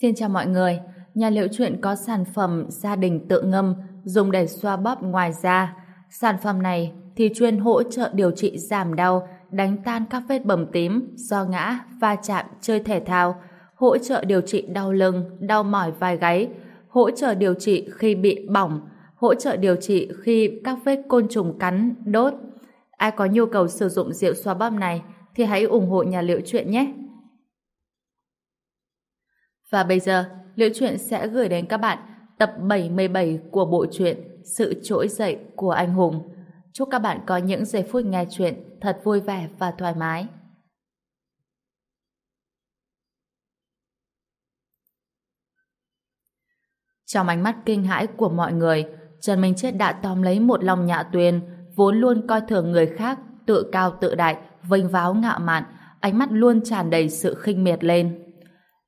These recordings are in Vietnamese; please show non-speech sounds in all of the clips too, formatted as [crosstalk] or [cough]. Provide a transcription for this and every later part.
Xin chào mọi người, nhà liệu chuyện có sản phẩm gia đình tự ngâm dùng để xoa bóp ngoài da. Sản phẩm này thì chuyên hỗ trợ điều trị giảm đau, đánh tan các vết bầm tím do ngã, va chạm, chơi thể thao, hỗ trợ điều trị đau lưng, đau mỏi vai gáy, hỗ trợ điều trị khi bị bỏng, hỗ trợ điều trị khi các vết côn trùng cắn, đốt. Ai có nhu cầu sử dụng rượu xoa bóp này thì hãy ủng hộ nhà liệu chuyện nhé. Và bây giờ, Liễu Chuyện sẽ gửi đến các bạn tập 77 của bộ truyện Sự Trỗi Dậy của Anh Hùng. Chúc các bạn có những giây phút nghe chuyện thật vui vẻ và thoải mái. Trong ánh mắt kinh hãi của mọi người, Trần Minh Chết đã tóm lấy một lòng nhạ tuyền, vốn luôn coi thường người khác, tự cao tự đại, vênh váo ngạo mạn, ánh mắt luôn tràn đầy sự khinh miệt lên.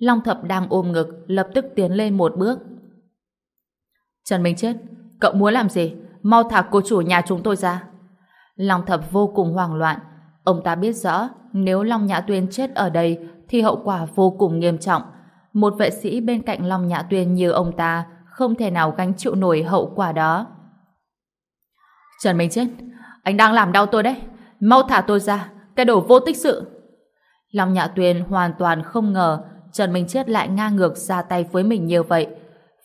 Long Thập đang ôm ngực, lập tức tiến lên một bước. Trần Minh Chết, cậu muốn làm gì? Mau thả cô chủ nhà chúng tôi ra. Long Thập vô cùng hoảng loạn. Ông ta biết rõ, nếu Long Nhã Tuyên chết ở đây, thì hậu quả vô cùng nghiêm trọng. Một vệ sĩ bên cạnh Long Nhã Tuyên như ông ta không thể nào gánh chịu nổi hậu quả đó. Trần Minh Chết, anh đang làm đau tôi đấy. Mau thả tôi ra, cái đồ vô tích sự. Long Nhã Tuyên hoàn toàn không ngờ Trần Minh Chết lại ngang ngược ra tay với mình như vậy.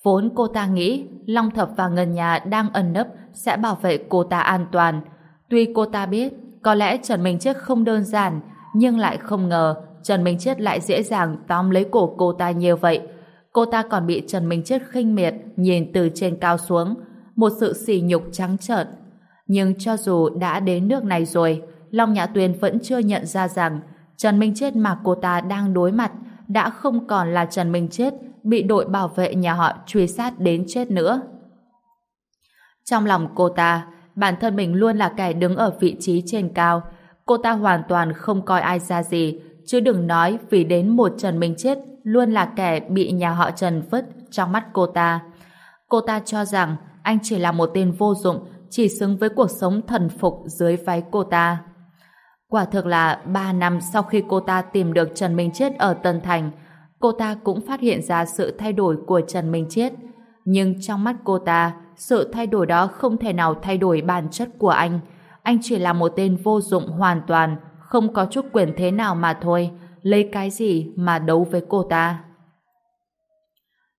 Vốn cô ta nghĩ Long Thập và Ngân Nhà đang ẩn nấp sẽ bảo vệ cô ta an toàn. Tuy cô ta biết có lẽ Trần Minh Chết không đơn giản, nhưng lại không ngờ Trần Minh Chết lại dễ dàng tóm lấy cổ cô ta như vậy. Cô ta còn bị Trần Minh Chết khinh miệt nhìn từ trên cao xuống, một sự sỉ nhục trắng trợn. Nhưng cho dù đã đến nước này rồi, Long Nhã Tuyền vẫn chưa nhận ra rằng Trần Minh Chết mà cô ta đang đối mặt đã không còn là Trần Minh Chết bị đội bảo vệ nhà họ truy sát đến chết nữa. Trong lòng cô ta, bản thân mình luôn là kẻ đứng ở vị trí trên cao. Cô ta hoàn toàn không coi ai ra gì, chứ đừng nói vì đến một Trần Minh Chết luôn là kẻ bị nhà họ Trần vứt trong mắt cô ta. Cô ta cho rằng anh chỉ là một tên vô dụng, chỉ xứng với cuộc sống thần phục dưới váy cô ta. Quả thực là 3 năm sau khi cô ta tìm được Trần Minh Chết ở Tân Thành, cô ta cũng phát hiện ra sự thay đổi của Trần Minh Chết. Nhưng trong mắt cô ta, sự thay đổi đó không thể nào thay đổi bản chất của anh. Anh chỉ là một tên vô dụng hoàn toàn, không có chút quyền thế nào mà thôi. Lấy cái gì mà đấu với cô ta?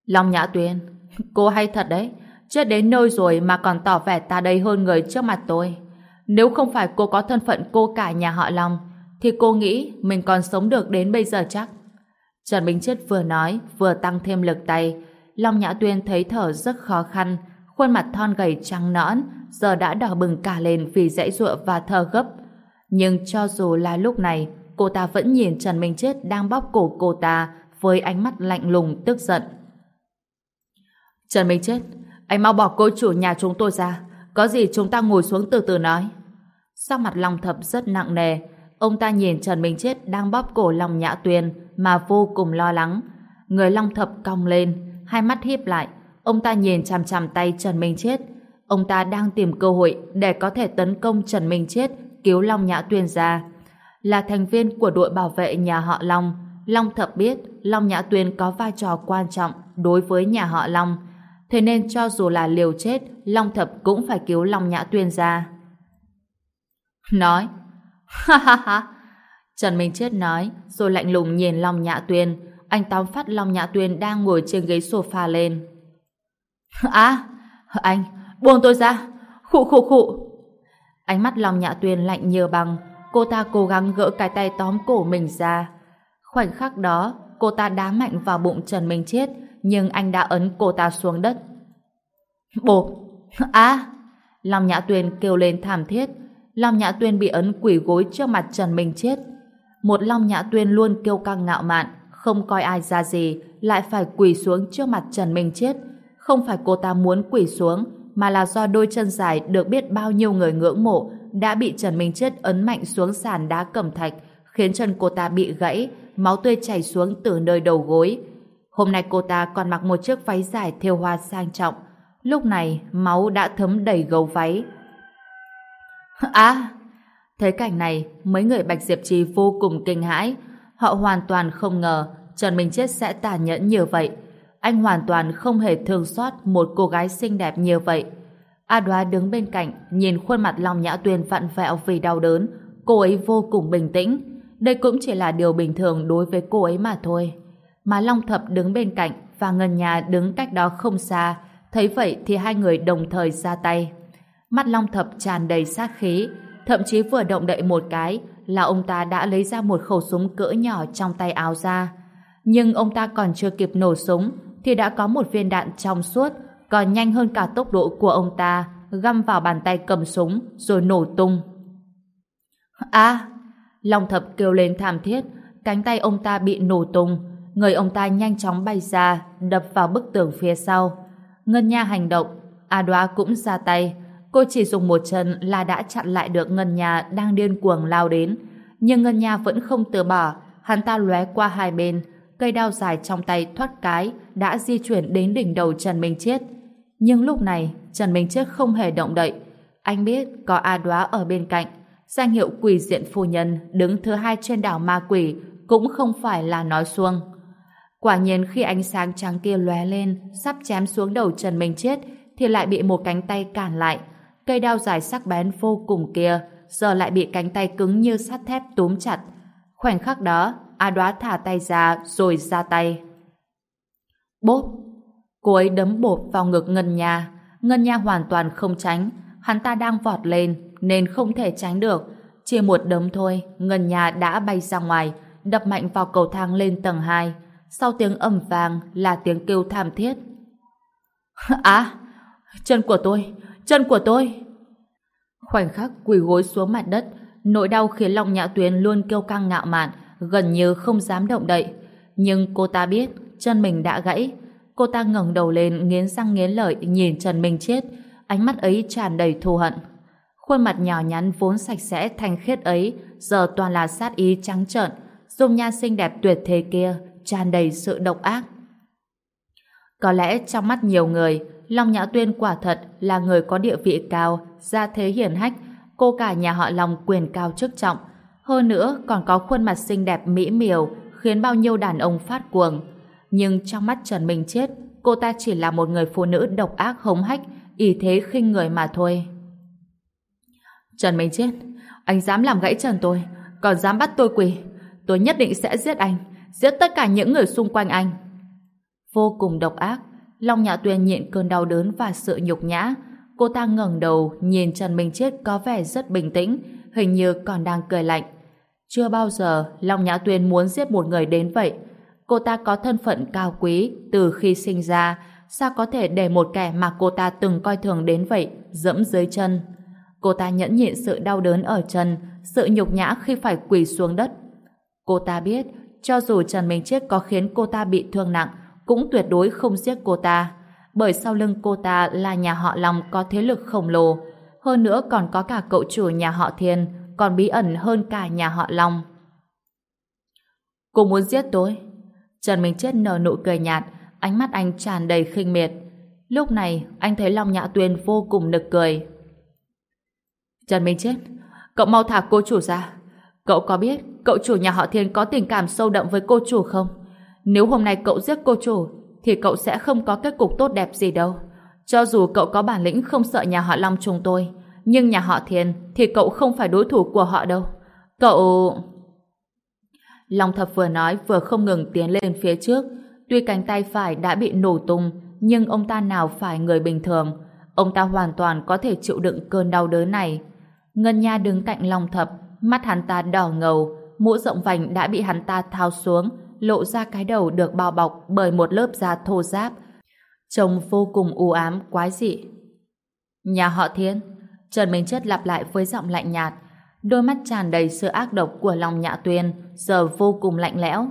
Long Nhã Tuyên, [laughs] cô hay thật đấy. Chết đến nơi rồi mà còn tỏ vẻ ta đây hơn người trước mặt tôi. Nếu không phải cô có thân phận cô cả nhà họ Long, thì cô nghĩ mình còn sống được đến bây giờ chắc. Trần Minh Chết vừa nói, vừa tăng thêm lực tay. Long Nhã Tuyên thấy thở rất khó khăn, khuôn mặt thon gầy trắng nõn, giờ đã đỏ bừng cả lên vì dãy ruộng và thở gấp. Nhưng cho dù là lúc này, cô ta vẫn nhìn Trần Minh Chết đang bóp cổ cô ta với ánh mắt lạnh lùng, tức giận. Trần Minh Chết, anh mau bỏ cô chủ nhà chúng tôi ra. Có gì chúng ta ngồi xuống từ từ nói. Sắc mặt Long Thập rất nặng nề. Ông ta nhìn Trần Minh Chết đang bóp cổ Long Nhã Tuyền mà vô cùng lo lắng. Người Long Thập cong lên, hai mắt híp lại. Ông ta nhìn chằm chằm tay Trần Minh Chết. Ông ta đang tìm cơ hội để có thể tấn công Trần Minh Chết cứu Long Nhã Tuyền ra. Là thành viên của đội bảo vệ nhà họ Long, Long Thập biết Long Nhã Tuyền có vai trò quan trọng đối với nhà họ Long. Thế nên cho dù là liều chết, Long Thập cũng phải cứu Long Nhã Tuyền ra. Nói. Ha ha ha. Trần Minh Chết nói, rồi lạnh lùng nhìn Long Nhã Tuyên. Anh tóm phát Long Nhã Tuyên đang ngồi trên ghế sofa lên. À, anh, buông tôi ra. Khụ khụ khụ. Ánh mắt Long Nhã Tuyên lạnh như băng. Cô ta cố gắng gỡ cái tay tóm cổ mình ra. Khoảnh khắc đó, cô ta đá mạnh vào bụng Trần Minh Chết, nhưng anh đã ấn cô ta xuống đất. Bộp! À! Long Nhã Tuyên kêu lên thảm thiết, Long Nhã Tuyên bị ấn quỷ gối trước mặt Trần Minh Chết. Một Long Nhã Tuyên luôn kêu căng ngạo mạn, không coi ai ra gì, lại phải quỳ xuống trước mặt Trần Minh Chết. Không phải cô ta muốn quỳ xuống, mà là do đôi chân dài được biết bao nhiêu người ngưỡng mộ đã bị Trần Minh Chết ấn mạnh xuống sàn đá cẩm thạch, khiến chân cô ta bị gãy, máu tươi chảy xuống từ nơi đầu gối. Hôm nay cô ta còn mặc một chiếc váy dài thêu hoa sang trọng. Lúc này, máu đã thấm đầy gấu váy. À! Thấy cảnh này, mấy người Bạch Diệp Trì vô cùng kinh hãi. Họ hoàn toàn không ngờ Trần Minh Chết sẽ tàn nhẫn như vậy. Anh hoàn toàn không hề thương xót một cô gái xinh đẹp như vậy. A Đoá đứng bên cạnh, nhìn khuôn mặt Long Nhã Tuyên vặn vẹo vì đau đớn. Cô ấy vô cùng bình tĩnh. Đây cũng chỉ là điều bình thường đối với cô ấy mà thôi. Mà Long Thập đứng bên cạnh và Ngân Nhà đứng cách đó không xa. Thấy vậy thì hai người đồng thời ra tay. Mắt Long Thập tràn đầy sát khí, thậm chí vừa động đậy một cái là ông ta đã lấy ra một khẩu súng cỡ nhỏ trong tay áo ra. Nhưng ông ta còn chưa kịp nổ súng thì đã có một viên đạn trong suốt còn nhanh hơn cả tốc độ của ông ta găm vào bàn tay cầm súng rồi nổ tung. À! Long thập kêu lên thảm thiết cánh tay ông ta bị nổ tung người ông ta nhanh chóng bay ra đập vào bức tường phía sau. Ngân Nha hành động A Đoá cũng ra tay cô chỉ dùng một chân là đã chặn lại được Ngân Nha đang điên cuồng lao đến nhưng Ngân Nha vẫn không từ bỏ hắn ta lóe qua hai bên cây đao dài trong tay thoát cái đã di chuyển đến đỉnh đầu Trần Minh Chết. Nhưng lúc này, Trần Minh Chết không hề động đậy. Anh biết có A Đoá ở bên cạnh. Danh hiệu quỷ diện phu nhân đứng thứ hai trên đảo ma quỷ cũng không phải là nói xuông. Quả nhiên khi ánh sáng trắng kia lóe lên, sắp chém xuống đầu Trần Minh Chết, thì lại bị một cánh tay cản lại. Cây đao dài sắc bén vô cùng kia, giờ lại bị cánh tay cứng như sắt thép túm chặt. Khoảnh khắc đó, A đoá thả tay ra rồi ra tay. Bốp! Cô ấy đấm bột vào ngực Ngân Nha. Ngân Nha hoàn toàn không tránh. Hắn ta đang vọt lên nên không thể tránh được. Chỉ một đấm thôi, Ngân Nha đã bay ra ngoài, đập mạnh vào cầu thang lên tầng 2. Sau tiếng ầm vàng là tiếng kêu thảm thiết. [laughs] À! Chân của tôi! Chân của tôi! Khoảnh khắc quỳ gối xuống mặt đất, nỗi đau khiến lòng nhã tuyến luôn kêu căng ngạo mạn, gần như không dám động đậy. Nhưng cô ta biết chân mình đã gãy. Cô ta ngẩng đầu lên nghiến răng nghiến lợi nhìn Trần Minh chết, ánh mắt ấy tràn đầy thù hận. Khuôn mặt nhỏ nhắn vốn sạch sẽ thanh khiết ấy giờ toàn là sát ý trắng trợn, dung nhan xinh đẹp tuyệt thế kia tràn đầy sự độc ác. Có lẽ trong mắt nhiều người, Long Nhã Tuyên quả thật là người có địa vị cao, gia thế hiển hách, cô cả nhà họ Long quyền cao chức trọng, hơn nữa còn có khuôn mặt xinh đẹp mỹ miều khiến bao nhiêu đàn ông phát cuồng. Nhưng trong mắt Trần Minh Chết, cô ta chỉ là một người phụ nữ độc ác hống hách, ý thế khinh người mà thôi. Trần Minh Chết, anh dám làm gãy trần tôi, còn dám bắt tôi quỳ. Tôi nhất định sẽ giết anh, giết tất cả những người xung quanh anh. Vô cùng độc ác, Long Nhã Tuyên nhịn cơn đau đớn và sự nhục nhã. Cô ta ngẩng đầu nhìn Trần Minh Chết có vẻ rất bình tĩnh, hình như còn đang cười lạnh. Chưa bao giờ Long Nhã Tuyên muốn giết một người đến vậy. Cô ta có thân phận cao quý từ khi sinh ra, sao có thể để một kẻ mà cô ta từng coi thường đến vậy dẫm dưới chân. Cô ta nhẫn nhịn sự đau đớn ở chân, sự nhục nhã khi phải quỳ xuống đất. Cô ta biết, cho dù Trần Minh Chết có khiến cô ta bị thương nặng, cũng tuyệt đối không giết cô ta. Bởi sau lưng cô ta là nhà họ Long có thế lực khổng lồ, hơn nữa còn có cả cậu chủ nhà họ Thiên, còn bí ẩn hơn cả nhà họ Long. Cô muốn giết tôi? Trần Minh Chết nở nụ cười nhạt, ánh mắt anh tràn đầy khinh miệt. Lúc này, anh thấy Long Nhã Tuyên vô cùng nực cười. Trần Minh Chết, cậu mau thả cô chủ ra. Cậu có biết cậu chủ nhà họ Thiên có tình cảm sâu đậm với cô chủ không? Nếu hôm nay cậu giết cô chủ, thì cậu sẽ không có kết cục tốt đẹp gì đâu. Cho dù cậu có bản lĩnh không sợ nhà họ Long chúng tôi, nhưng nhà họ Thiên thì cậu không phải đối thủ của họ đâu. Cậu... Long Thập vừa nói vừa không ngừng tiến lên phía trước. Tuy cánh tay phải đã bị nổ tung, nhưng ông ta nào phải người bình thường. Ông ta hoàn toàn có thể chịu đựng cơn đau đớn này. Ngân Nha đứng cạnh Long Thập, mắt hắn ta đỏ ngầu, mũ rộng vành đã bị hắn ta tháo xuống, lộ ra cái đầu được bao bọc bởi một lớp da thô ráp. Trông vô cùng u ám, quái dị. Nhà họ Thiên, Trần Minh chất lặp lại với giọng lạnh nhạt, đôi mắt tràn đầy sự ác độc của lòng nhạ tuyên, giờ vô cùng lạnh lẽo.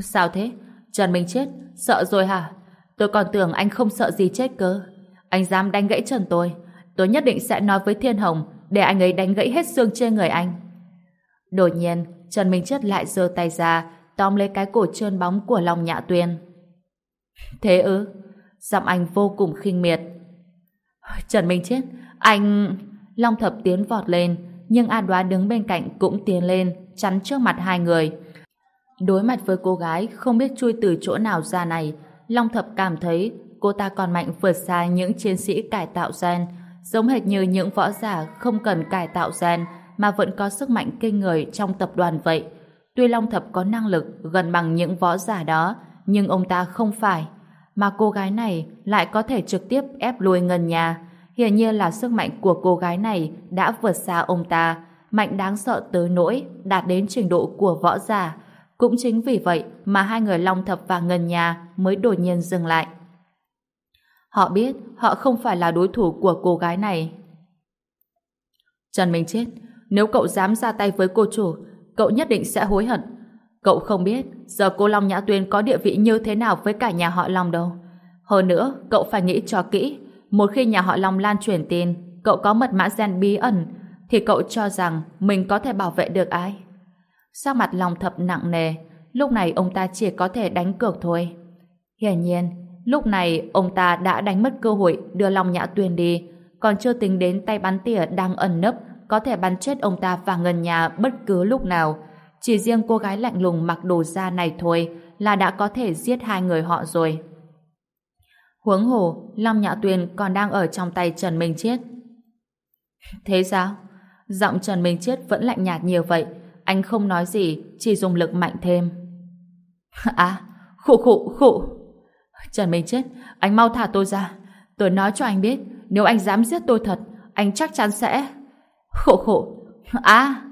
Sao thế? Trần Minh Chết, sợ rồi hả? Tôi còn tưởng anh không sợ gì chết cơ. Anh dám đánh gãy Trần tôi, tôi nhất định sẽ nói với Thiên Hồng để anh ấy đánh gãy hết xương trên người anh. Đột nhiên, Trần Minh chất lại giơ tay ra, tóm lấy cái cổ trơn bóng của lòng nhạ tuyên. Thế ư? Giọng anh vô cùng khinh miệt. Trần Minh Chết, anh... Long thập tiến vọt lên, nhưng A đoá đứng bên cạnh cũng tiến lên, chắn trước mặt hai người. Đối mặt với cô gái không biết chui từ chỗ nào ra này, Long Thập cảm thấy cô ta còn mạnh vượt xa những chiến sĩ cải tạo gen, giống hệt như những võ giả không cần cải tạo gen mà vẫn có sức mạnh kinh người trong tập đoàn vậy. Tuy Long Thập có năng lực gần bằng những võ giả đó, nhưng ông ta không phải. Mà cô gái này lại có thể trực tiếp ép lùi ngân nhà. Hiển nhiên là sức mạnh của cô gái này đã vượt xa ông ta, mạnh đáng sợ tới nỗi đạt đến trình độ của võ giả. Cũng chính vì vậy mà hai người Long Thập và Ngân Nhà mới đột nhiên dừng lại. Họ biết họ không phải là đối thủ của cô gái này. Trần Minh Chết, nếu cậu dám ra tay với cô chủ, cậu nhất định sẽ hối hận. Cậu không biết giờ cô Long Nhã Tuyên có địa vị như thế nào với cả nhà họ Long đâu. Hơn nữa, cậu phải nghĩ cho kỹ. Một khi nhà họ Long lan truyền tin cậu có mật mã gen bí ẩn thì cậu cho rằng mình có thể bảo vệ được ai? Sắc mặt Long Thập nặng nề lúc này ông ta chỉ có thể đánh cược thôi. Hiển nhiên, lúc này ông ta đã đánh mất cơ hội đưa Long Nhã Tuyên đi còn chưa tính đến tay bắn tỉa đang ẩn nấp có thể bắn chết ông ta và ngân nhà bất cứ lúc nào. Chỉ riêng cô gái lạnh lùng mặc đồ da này thôi là đã có thể giết hai người họ rồi. Huống hồ, Long Nhã Tuyền còn đang ở trong tay Trần Minh Chiết. Thế sao? Giọng Trần Minh Chiết vẫn lạnh nhạt như vậy. Anh không nói gì, chỉ dùng lực mạnh thêm. À, khụ khụ khụ. Trần Minh Chiết, anh mau thả tôi ra. Tôi nói cho anh biết, nếu anh dám giết tôi thật, anh chắc chắn sẽ... Khổ khổ. À!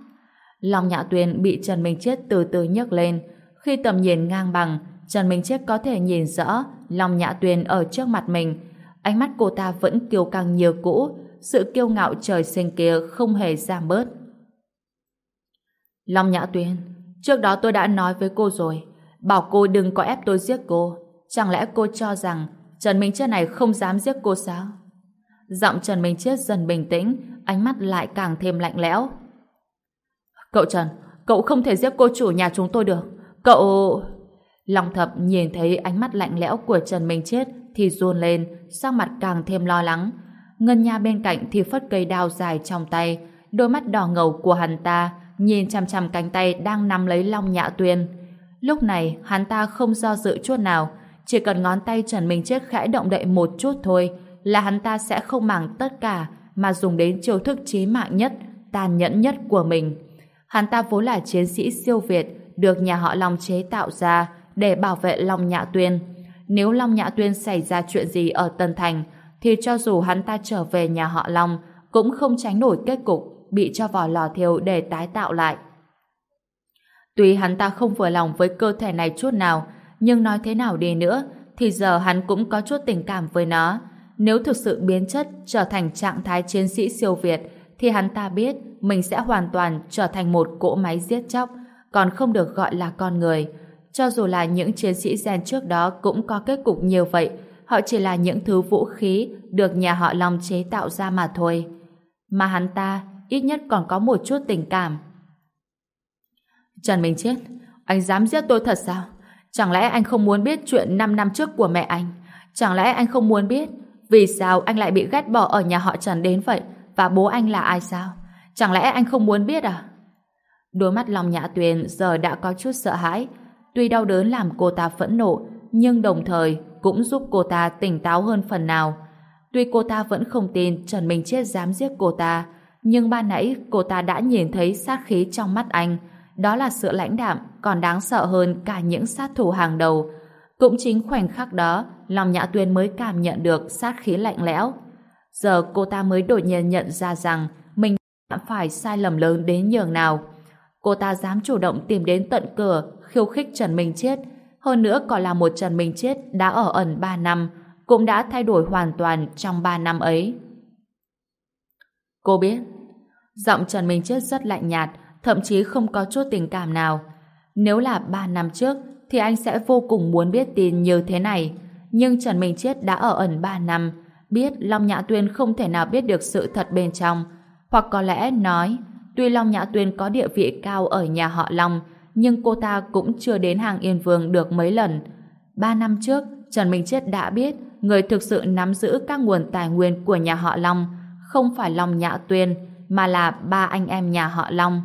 lòng Nhã Tuyền bị Trần Minh Chết từ từ nhấc lên. Khi tầm nhìn ngang bằng, Trần Minh Chết có thể nhìn rõ Long Nhã Tuyền ở trước mặt mình. Ánh mắt cô ta vẫn kiêu căng như cũ, sự kiêu ngạo trời sinh kia không hề giảm bớt. Long Nhã Tuyền, trước đó tôi đã nói với cô rồi, bảo cô đừng có ép tôi giết cô. Chẳng lẽ cô cho rằng Trần Minh Chết này không dám giết cô sao? Giọng Trần Minh Chết dần bình tĩnh, ánh mắt lại càng thêm lạnh lẽo. Cậu Trần, cậu không thể giết cô chủ nhà chúng tôi được. Cậu... Long thập nhìn thấy ánh mắt lạnh lẽo của Trần Minh Chết thì run lên, sắc mặt càng thêm lo lắng. Ngân Nha bên cạnh thì phất cây đao dài trong tay, đôi mắt đỏ ngầu của hắn ta nhìn chằm chằm cánh tay đang nắm lấy Long Nhã Tuyên. Lúc này hắn ta không do dự chút nào, chỉ cần ngón tay Trần Minh Chết khẽ động đậy một chút thôi là hắn ta sẽ không màng tất cả mà dùng đến chiêu thức chí mạng nhất, tàn nhẫn nhất của mình. Hắn ta vốn là chiến sĩ siêu việt, được nhà họ Long chế tạo ra để bảo vệ Long Nhã Tuyên. Nếu Long Nhã Tuyên xảy ra chuyện gì ở Tân Thành, thì cho dù hắn ta trở về nhà họ Long, cũng không tránh nổi kết cục bị cho vào lò thiêu để tái tạo lại. Tuy hắn ta không vừa lòng với cơ thể này chút nào, nhưng nói thế nào đi nữa, thì giờ hắn cũng có chút tình cảm với nó. Nếu thực sự biến chất trở thành trạng thái chiến sĩ siêu việt, thì hắn ta biết mình sẽ hoàn toàn trở thành một cỗ máy giết chóc, còn không được gọi là con người. Cho dù là những chiến sĩ gen trước đó cũng có kết cục nhiều vậy, họ chỉ là những thứ vũ khí được nhà họ Long chế tạo ra mà thôi. Mà hắn ta ít nhất còn có một chút tình cảm. Trần Minh Chết, anh dám giết tôi thật sao? Chẳng lẽ anh không muốn biết chuyện 5 năm trước của mẹ anh? Chẳng lẽ anh không muốn biết vì sao anh lại bị ghét bỏ ở nhà họ Trần đến vậy? Và bố anh là ai sao? Chẳng lẽ anh không muốn biết à? Đôi mắt lòng nhã tuyền giờ đã có chút sợ hãi. Tuy đau đớn làm cô ta phẫn nộ, nhưng đồng thời cũng giúp cô ta tỉnh táo hơn phần nào. Tuy cô ta vẫn không tin Trần Minh Chết dám giết cô ta, nhưng ban nãy cô ta đã nhìn thấy sát khí trong mắt anh. Đó là sự lãnh đạm còn đáng sợ hơn cả những sát thủ hàng đầu. Cũng chính khoảnh khắc đó, lòng Nhã Tuyên mới cảm nhận được sát khí lạnh lẽo. Giờ cô ta mới đột nhiên nhận ra rằng mình đã phải sai lầm lớn đến nhường nào. Cô ta dám chủ động tìm đến tận cửa khiêu khích Trần Minh Chết. Hơn nữa còn là một Trần Minh Chết đã ở ẩn 3 năm, cũng đã thay đổi hoàn toàn trong 3 năm ấy. Cô biết, giọng Trần Minh Chết rất lạnh nhạt, thậm chí không có chút tình cảm nào. Nếu là 3 năm trước, thì anh sẽ vô cùng muốn biết tin như thế này. Nhưng Trần Minh Chết đã ở ẩn 3 năm, biết Long Nhã Tuyên không thể nào biết được sự thật bên trong. Hoặc có lẽ nói, tuy Long Nhã Tuyên có địa vị cao ở nhà họ Long, nhưng cô ta cũng chưa đến hàng Yên Vương được mấy lần. Ba năm trước, Trần Minh Chết đã biết người thực sự nắm giữ các nguồn tài nguyên của nhà họ Long không phải Long Nhã Tuyên, mà là ba anh em nhà họ Long.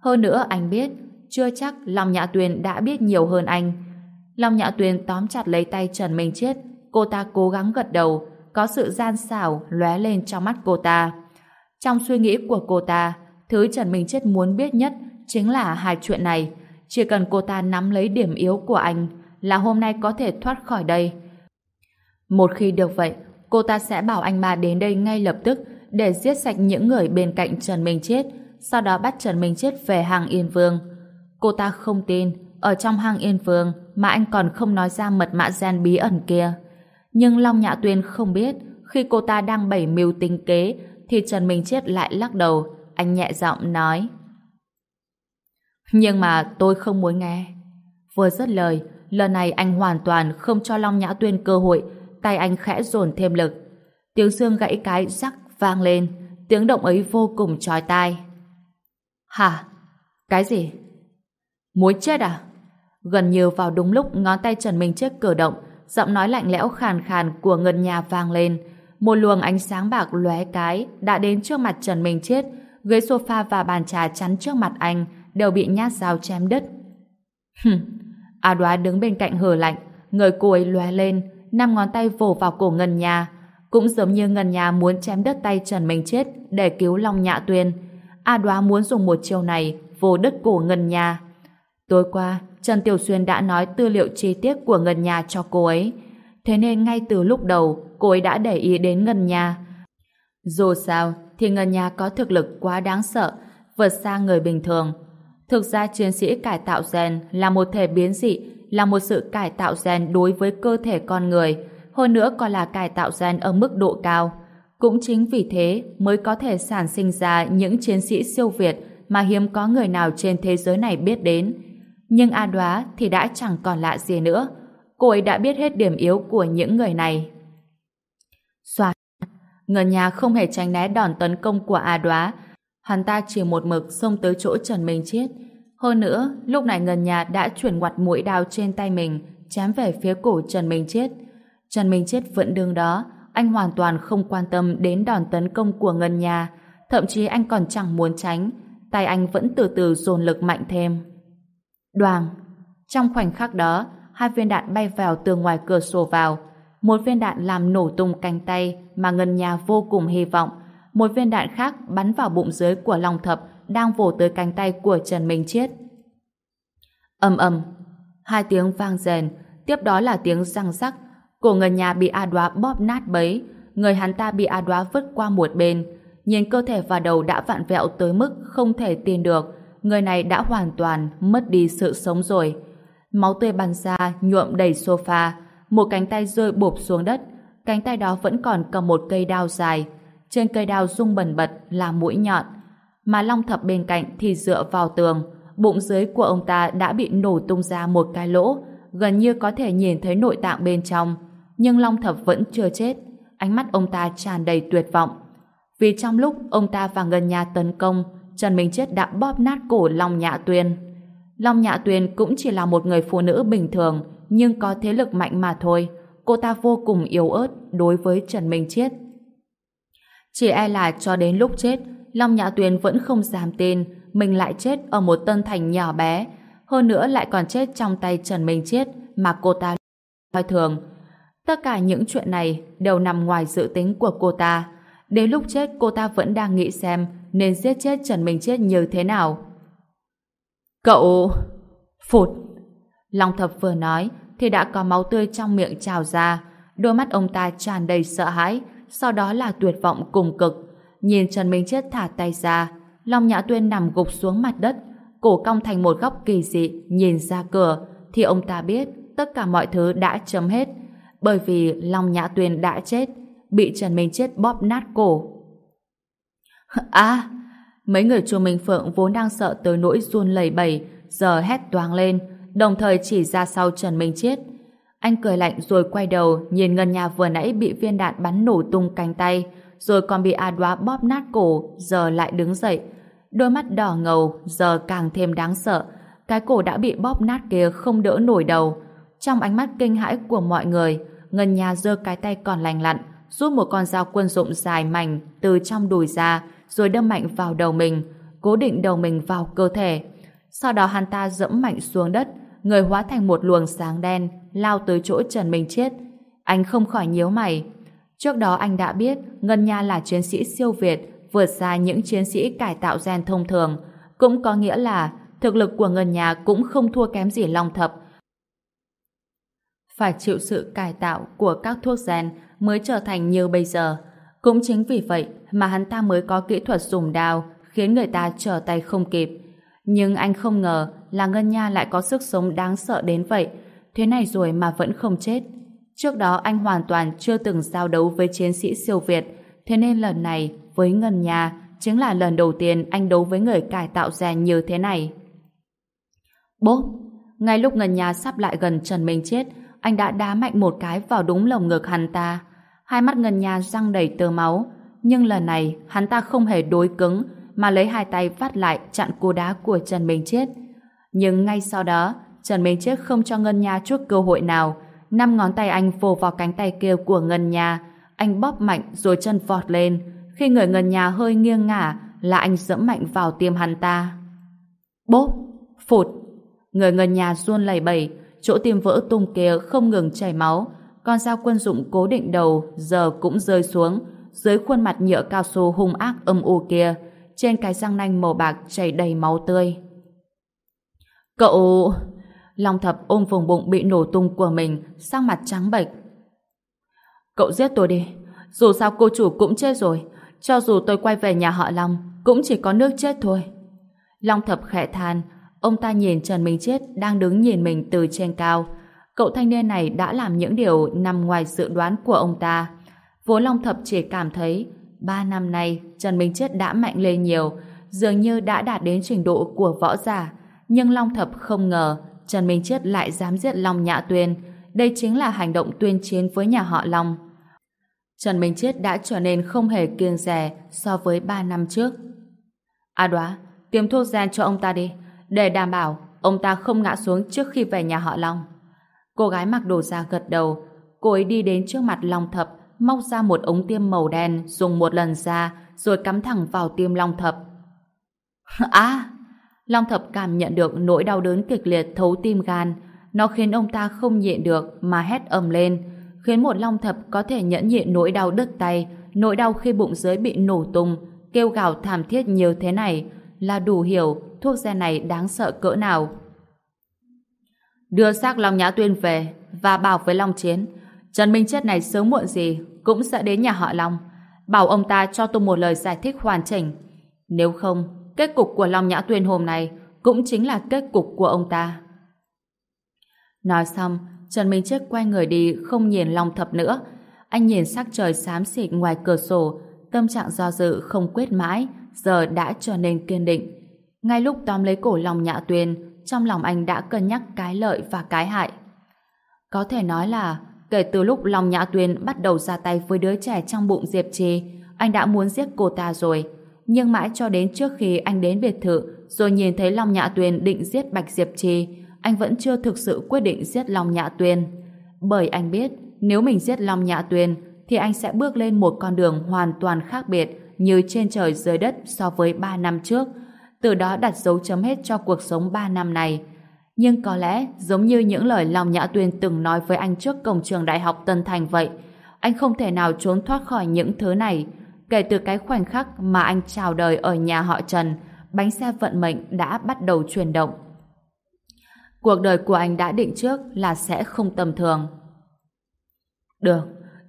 Hơn nữa anh biết, chưa chắc Long Nhã Tuyền đã biết nhiều hơn anh. Long Nhã Tuyền tóm chặt lấy tay Trần Minh Chết, cô ta cố gắng gật đầu, có sự gian xảo lóe lên trong mắt cô ta. Trong suy nghĩ của cô ta, thứ Trần Minh Chết muốn biết nhất chính là hai chuyện này. Chỉ cần cô ta nắm lấy điểm yếu của anh là hôm nay có thể thoát khỏi đây. Một khi được vậy, cô ta sẽ bảo anh ba đến đây ngay lập tức để giết sạch những người bên cạnh Trần Minh Chết, sau đó bắt Trần Minh Chết về hàng Yên Vương. Cô ta không tin, ở trong hang Yên Vương mà anh còn không nói ra mật mã gen bí ẩn kia. Nhưng Long Nhã Tuyên không biết, khi cô ta đang bày mưu tính kế, thì Trần Minh Chết lại lắc đầu, anh nhẹ giọng nói. Nhưng mà tôi không muốn nghe. Vừa dứt lời, lần này anh hoàn toàn không cho Long Nhã Tuyên cơ hội, tay anh khẽ dồn thêm lực. Tiếng xương gãy cái rắc vang lên, tiếng động ấy vô cùng chói tai. Hả? Cái gì? Muốn chết à? Gần như vào đúng lúc ngón tay Trần Minh Chết cử động, giọng nói lạnh lẽo khàn khàn của ngân nhà vang lên. Một luồng ánh sáng bạc lóe cái đã đến trước mặt Trần Minh Chết, ghế sofa và bàn trà chắn trước mặt anh đều bị nhát dao chém đứt. Hừm, A đoá đứng bên cạnh hờ lạnh, người cô ấy lóe lên, năm ngón tay vồ vào cổ Ngân nhà cũng giống như Ngân nhà muốn chém đứt tay Trần Minh Chết để cứu Long Nhạ Tuyên. A đoá muốn dùng một chiêu này vô đứt cổ Ngân nhà Tối qua, Trần Tiểu Xuyên đã nói tư liệu chi tiết của Ngân Nhà cho cô ấy. Thế nên ngay từ lúc đầu, cô ấy đã để ý đến Ngân Nhà. Dù sao, thì Ngân Nhà có thực lực quá đáng sợ, vượt xa người bình thường. Thực ra chiến sĩ cải tạo gen là một thể biến dị, là một sự cải tạo gen đối với cơ thể con người, hơn nữa còn là cải tạo gen ở mức độ cao. Cũng chính vì thế mới có thể sản sinh ra những chiến sĩ siêu việt mà hiếm có người nào trên thế giới này biết đến. Nhưng A Đoá thì đã chẳng còn lạ gì nữa. Cô ấy đã biết hết điểm yếu của những người này. Xoạt, Người nhà không hề tránh né đòn tấn công của A Đoá. Hắn ta chỉ một mực xông tới chỗ Trần Minh Chết. Hơn nữa, lúc này ngân nhà đã chuyển ngoặt mũi đao trên tay mình, chém về phía cổ Trần Minh Chết. Trần Minh Chết vẫn đương đó, anh hoàn toàn không quan tâm đến đòn tấn công của ngân nhà, thậm chí anh còn chẳng muốn tránh, tay anh vẫn từ từ dồn lực mạnh thêm. Đoàn! Trong khoảnh khắc đó, hai viên đạn bay vào từ ngoài cửa sổ vào. Một viên đạn làm nổ tung cánh tay mà ngân nhà vô cùng hy vọng. Một viên đạn khác bắn vào bụng dưới của Long Thập đang vồ tới cánh tay của Trần Minh Chiết. ầm ầm, hai tiếng vang rền, tiếp đó là tiếng răng rắc. Cổ ngân nhà bị A Đoá bóp nát bấy, người hắn ta bị A Đoá vứt qua một bên. Nhìn cơ thể và đầu đã vặn vẹo tới mức không thể tin được, người này đã hoàn toàn mất đi sự sống rồi. Máu tươi bắn ra nhuộm đầy sofa, một cánh tay rơi bụp xuống đất, cánh tay đó vẫn còn cầm một cây đao dài. Trên cây đao rung bần bật là mũi nhọn, mà Long Thập bên cạnh thì dựa vào tường, bụng dưới của ông ta đã bị nổ tung ra một cái lỗ, gần như có thể nhìn thấy nội tạng bên trong. Nhưng Long Thập vẫn chưa chết, ánh mắt ông ta tràn đầy tuyệt vọng. Vì trong lúc ông ta và Ngân Nha tấn công, Trần Minh Chết đã bóp nát cổ Long Nhạ Tuyên. Long Nhạ Tuyên cũng chỉ là một người phụ nữ bình thường, nhưng có thế lực mạnh mà thôi. Cô ta vô cùng yếu ớt đối với Trần Minh Chết. Chỉ e là cho đến lúc chết, Long Nhã Tuyên vẫn không dám tin mình lại chết ở một tân thành nhỏ bé, hơn nữa lại còn chết trong tay Trần Minh Chết mà cô ta coi thường. Tất cả những chuyện này đều nằm ngoài dự tính của cô ta. Đến lúc chết cô ta vẫn đang nghĩ xem nên giết chết Trần Minh Chết như thế nào. Cậu... Phụt! Long Thập vừa nói thì đã có máu tươi trong miệng trào ra. Đôi mắt ông ta tràn đầy sợ hãi, sau đó là tuyệt vọng cùng cực. Nhìn Trần Minh Chết thả tay ra, Long Nhã Tuyên nằm gục xuống mặt đất, cổ cong thành một góc kỳ dị, nhìn ra cửa, thì ông ta biết tất cả mọi thứ đã chấm hết, bởi vì Long Nhã Tuyên đã chết, bị Trần Minh Chết bóp nát cổ. À! Mấy người chùa Minh Phượng vốn đang sợ tới nỗi run lẩy bẩy, giờ hét toáng lên, đồng thời chỉ ra sau Trần Minh Chết. Anh cười lạnh rồi quay đầu nhìn Ngân Nhà vừa nãy bị viên đạn bắn nổ tung cánh tay, rồi còn bị A Đoá bóp nát cổ, giờ lại đứng dậy. Đôi mắt đỏ ngầu, giờ càng thêm đáng sợ. Cái cổ đã bị bóp nát kia không đỡ nổi đầu. Trong ánh mắt kinh hãi của mọi người, Ngân Nhà giơ cái tay còn lành lặn, rút một con dao quân dụng dài mảnh từ trong đùi ra, rồi đâm mạnh vào đầu mình, cố định đầu mình vào cơ thể. Sau đó hắn ta dẫm mạnh xuống đất, người hóa thành một luồng sáng đen, lao tới chỗ Trần Minh Chết. Anh không khỏi nhíu mày. Trước đó anh đã biết Ngân Nha là chiến sĩ siêu việt, vượt xa những chiến sĩ cải tạo gen thông thường. Cũng có nghĩa là thực lực của Ngân Nha cũng không thua kém gì Long Thập. Phải chịu sự cải tạo của các thuốc gen mới trở thành như bây giờ. Cũng chính vì vậy mà hắn ta mới có kỹ thuật dùng đao khiến người ta trở tay không kịp. Nhưng anh không ngờ là Ngân Nha lại có sức sống đáng sợ đến vậy. Thế này rồi mà vẫn không chết. Trước đó anh hoàn toàn chưa từng giao đấu với chiến sĩ siêu Việt, thế nên lần này với Ngân Nha chính là lần đầu tiên anh đấu với người cải tạo rèn như thế này. Bốp! Ngay lúc Ngân Nha sắp lại gần Trần Minh Chết, anh đã đá mạnh một cái vào đúng lồng ngực hắn ta. Hai mắt Ngân Nha răng đầy tơ máu, nhưng lần này hắn ta không hề đối cứng mà lấy hai tay vắt lại chặn cú đá của Trần Minh Chết. Nhưng ngay sau đó, Trần Minh Chết không cho Ngân Nha chút cơ hội nào. Năm ngón tay anh vồ vào cánh tay kia của Ngân Nha. Anh bóp mạnh rồi chân vọt lên. Khi người Ngân Nha hơi nghiêng ngả là anh dẫm mạnh vào tim hắn ta. Bốp! Phụt! Người Ngân Nha run lẩy bẩy, chỗ tim vỡ tung kia không ngừng chảy máu. Con dao quân dụng cố định đầu giờ cũng rơi xuống dưới khuôn mặt nhựa cao su hung ác âm u kia trên cái răng nanh màu bạc chảy đầy máu tươi. Cậu... Long thập ôm vùng bụng bị nổ tung của mình, sang mặt trắng bệch. Cậu giết tôi đi. Dù sao cô chủ cũng chết rồi. Cho dù tôi quay về nhà họ Long, cũng chỉ có nước chết thôi. Long thập khẽ than, ông ta nhìn Trần Minh Chết đang đứng nhìn mình từ trên cao. Cậu thanh niên này đã làm những điều nằm ngoài dự đoán của ông ta. Vốn Long thập chỉ cảm thấy Ba năm nay, Trần Minh Chết đã mạnh lên nhiều, dường như đã đạt đến trình độ của võ giả. Nhưng Long Thập không ngờ Trần Minh Chết lại dám giết Long Nhã Tuyên. Đây chính là hành động tuyên chiến với nhà họ Long. Trần Minh Chết đã trở nên không hề kiêng rè so với ba năm trước. À đoá, tiêm thuốc gian cho ông ta đi, để đảm bảo ông ta không ngã xuống trước khi về nhà họ Long. Cô gái mặc đồ da gật đầu, cô ấy đi đến trước mặt Long Thập, móc ra một ống tiêm màu đen dùng một lần ra rồi cắm thẳng vào tim Long Thập. [laughs] À! Long Thập cảm nhận được nỗi đau đớn kịch liệt thấu tim gan. Nó khiến ông ta không nhịn được mà hét ầm lên, khiến một Long Thập có thể nhẫn nhịn nỗi đau đứt tay, nỗi đau khi bụng dưới bị nổ tung, kêu gào thảm thiết nhiều thế này là đủ hiểu thuốc xe này đáng sợ cỡ nào. Đưa xác Long Nhã Tuyên về và bảo với Long Chiến Trần Minh Chết này sớm muộn gì cũng sẽ đến nhà họ Long. Bảo ông ta cho tôi một lời giải thích hoàn chỉnh. Nếu không, kết cục của Long Nhã Tuyên hôm nay cũng chính là kết cục của ông ta. Nói xong, Trần Minh Chết quay người đi không nhìn Long Thập nữa. Anh nhìn sắc trời xám xịt ngoài cửa sổ, tâm trạng do dự không quyết mãi, giờ đã trở nên kiên định. Ngay lúc tóm lấy cổ Long Nhã Tuyên, trong lòng anh đã cân nhắc cái lợi và cái hại. Có thể nói là Kể từ lúc Long Nhã Tuyên bắt đầu ra tay với đứa trẻ trong bụng Diệp Trì, anh đã muốn giết cô ta rồi. Nhưng mãi cho đến trước khi anh đến biệt thự, rồi nhìn thấy Long Nhã Tuyên định giết Bạch Diệp Trì, anh vẫn chưa thực sự quyết định giết Long Nhã Tuyên. Bởi anh biết, nếu mình giết Long Nhã Tuyên, thì anh sẽ bước lên một con đường hoàn toàn khác biệt như trên trời dưới đất so với 3 năm trước. Từ đó đặt dấu chấm hết cho cuộc sống 3 năm này. Nhưng có lẽ giống như những lời Long Nhã Tuyên từng nói với anh trước cổng trường đại học Tân Thành vậy, anh không thể nào trốn thoát khỏi những thứ này. Kể từ cái khoảnh khắc mà anh chào đời ở nhà họ Trần, bánh xe vận mệnh đã bắt đầu chuyển động. Cuộc đời của anh đã định trước là sẽ không tầm thường. Được,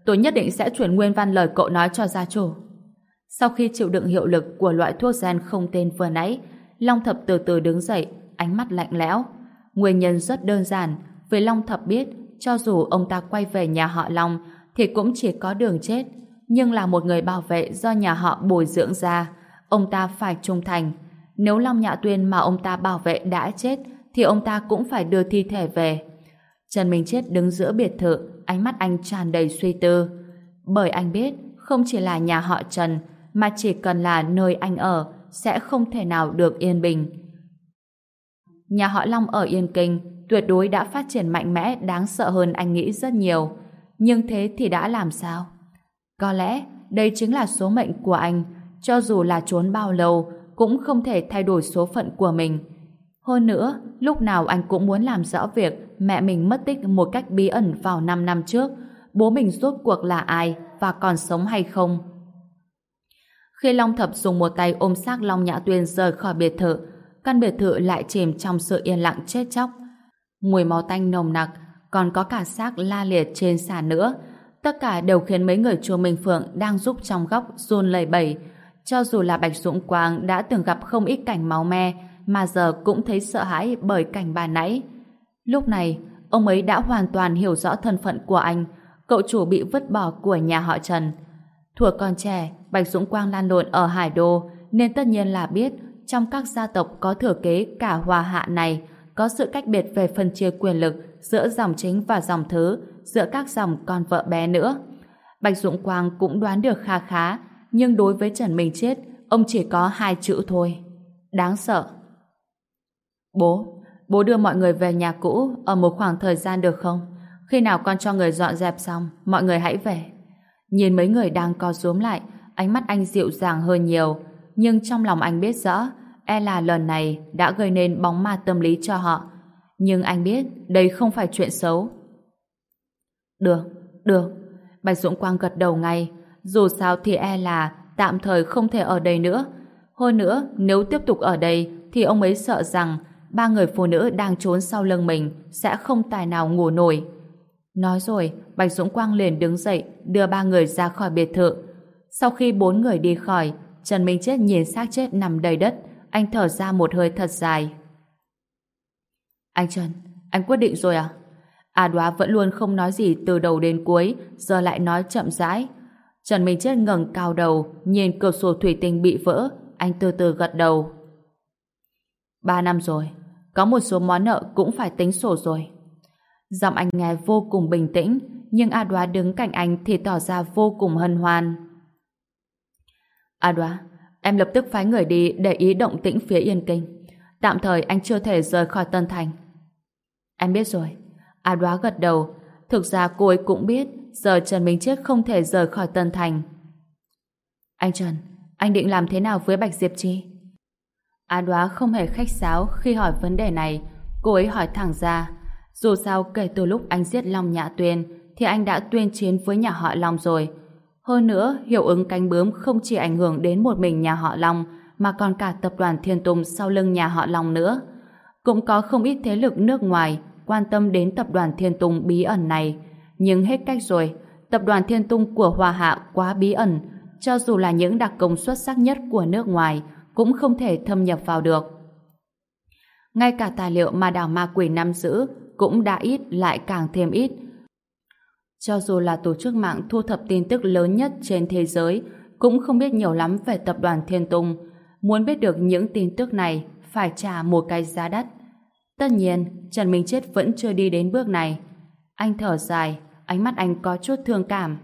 tôi nhất định sẽ chuyển nguyên văn lời cậu nói cho gia chủ. Sau khi chịu đựng hiệu lực của loại thuốc gen không tên vừa nãy, Long Thập từ từ đứng dậy, ánh mắt lạnh lẽo. Nguyên nhân rất đơn giản, vì Long Thập biết cho dù ông ta quay về nhà họ Long thì cũng chỉ có đường chết. Nhưng là một người bảo vệ do nhà họ bồi dưỡng ra, ông ta phải trung thành. Nếu Long Nhã Tuyên mà ông ta bảo vệ đã chết thì ông ta cũng phải đưa thi thể về. Trần Minh Chết đứng giữa biệt thự, ánh mắt anh tràn đầy suy tư. Bởi anh biết, không chỉ là nhà họ Trần, mà chỉ cần là nơi anh ở, sẽ không thể nào được yên bình nhà họ Long ở Yên Kinh tuyệt đối đã phát triển mạnh mẽ đáng sợ hơn anh nghĩ rất nhiều. Nhưng thế thì đã làm sao? Có lẽ đây chính là số mệnh của anh, cho dù là trốn bao lâu cũng không thể thay đổi số phận của mình. Hơn nữa, lúc nào anh cũng muốn làm rõ việc mẹ mình mất tích một cách bí ẩn vào 5 năm trước, bố mình rốt cuộc là ai và còn sống hay không. Khi Long Thập dùng một tay ôm xác Long Nhã Tuyên rời khỏi biệt thự, căn biệt thự lại chìm trong sự yên lặng chết chóc. Mùi máu tanh nồng nặc, còn có cả xác la liệt trên sàn nữa. Tất cả đều khiến mấy người chùa Minh Phượng đang giúp trong góc run lẩy bẩy. Cho dù là Bạch Dũng Quang đã từng gặp không ít cảnh máu me, mà giờ cũng thấy sợ hãi bởi cảnh bà nãy. Lúc này, ông ấy đã hoàn toàn hiểu rõ thân phận của anh, cậu chủ bị vứt bỏ của nhà họ Trần. Thuở còn trẻ, Bạch Dũng Quang lan lộn ở Hải Đô, nên tất nhiên là biết trong các gia tộc có thừa kế cả hòa hạ này có sự cách biệt về phân chia quyền lực giữa dòng chính và dòng thứ, giữa các dòng con vợ bé nữa. Bạch Dũng Quang cũng đoán được kha khá, nhưng đối với Trần Minh Chết, ông chỉ có hai chữ thôi. Đáng sợ. Bố, bố đưa mọi người về nhà cũ ở một khoảng thời gian được không? Khi nào con cho người dọn dẹp xong, mọi người hãy về. Nhìn mấy người đang co rúm lại, ánh mắt anh dịu dàng hơn nhiều, nhưng trong lòng anh biết rõ, e là lần này đã gây nên bóng ma tâm lý cho họ. Nhưng anh biết đây không phải chuyện xấu. Được, được. Bạch Dũng Quang gật đầu ngay. Dù sao thì e là tạm thời không thể ở đây nữa. Hơn nữa, nếu tiếp tục ở đây thì ông ấy sợ rằng ba người phụ nữ đang trốn sau lưng mình sẽ không tài nào ngủ nổi. Nói rồi, Bạch Dũng Quang liền đứng dậy đưa ba người ra khỏi biệt thự. Sau khi bốn người đi khỏi, Trần Minh Chết nhìn xác chết nằm đầy đất, anh thở ra một hơi thật dài. Anh Trần, anh quyết định rồi à? À đoá vẫn luôn không nói gì từ đầu đến cuối, giờ lại nói chậm rãi. Trần Minh Chết ngẩng cao đầu, nhìn cửa sổ thủy tinh bị vỡ, anh từ từ gật đầu. Ba năm rồi, có một số món nợ cũng phải tính sổ rồi. Giọng anh nghe vô cùng bình tĩnh, nhưng A Đoá đứng cạnh anh thì tỏ ra vô cùng hân hoan. A Đoá, em lập tức phái người đi để ý động tĩnh phía Yên Kinh. Tạm thời anh chưa thể rời khỏi Tân Thành. Em biết rồi. A Đoá gật đầu. Thực ra cô ấy cũng biết giờ Trần Minh Chết không thể rời khỏi Tân Thành. Anh Trần, anh định làm thế nào với Bạch Diệp Chi? A Đoá không hề khách sáo khi hỏi vấn đề này. Cô ấy hỏi thẳng ra. Dù sao kể từ lúc anh giết Long Nhã Tuyên thì anh đã tuyên chiến với nhà họ Long rồi. Hơn nữa, hiệu ứng cánh bướm không chỉ ảnh hưởng đến một mình nhà họ Long mà còn cả tập đoàn Thiên Tùng sau lưng nhà họ Long nữa. Cũng có không ít thế lực nước ngoài quan tâm đến tập đoàn Thiên Tùng bí ẩn này. Nhưng hết cách rồi, tập đoàn Thiên Tùng của Hòa Hạ quá bí ẩn, cho dù là những đặc công xuất sắc nhất của nước ngoài cũng không thể thâm nhập vào được. Ngay cả tài liệu mà đảo ma quỷ nắm giữ cũng đã ít lại càng thêm ít. Cho dù là tổ chức mạng thu thập tin tức lớn nhất trên thế giới, cũng không biết nhiều lắm về tập đoàn Thiên Tùng. Muốn biết được những tin tức này, phải trả một cái giá đắt. Tất nhiên, Trần Minh Chết vẫn chưa đi đến bước này. Anh thở dài, ánh mắt anh có chút thương cảm.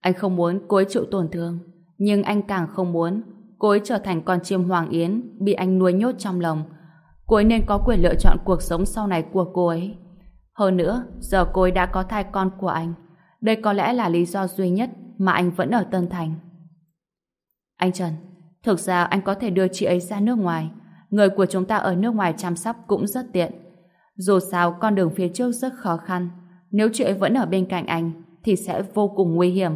Anh không muốn cô ấy chịu tổn thương, nhưng anh càng không muốn cô ấy trở thành con chim hoàng yến bị anh nuôi nhốt trong lòng. Cô ấy nên có quyền lựa chọn cuộc sống sau này của cô ấy. Hơn nữa, giờ cô ấy đã có thai con của anh. Đây có lẽ là lý do duy nhất mà anh vẫn ở Tân Thành. Anh Trần, thực ra anh có thể đưa chị ấy ra nước ngoài. Người của chúng ta ở nước ngoài chăm sóc cũng rất tiện. Dù sao, con đường phía trước rất khó khăn. Nếu chị ấy vẫn ở bên cạnh anh, thì sẽ vô cùng nguy hiểm.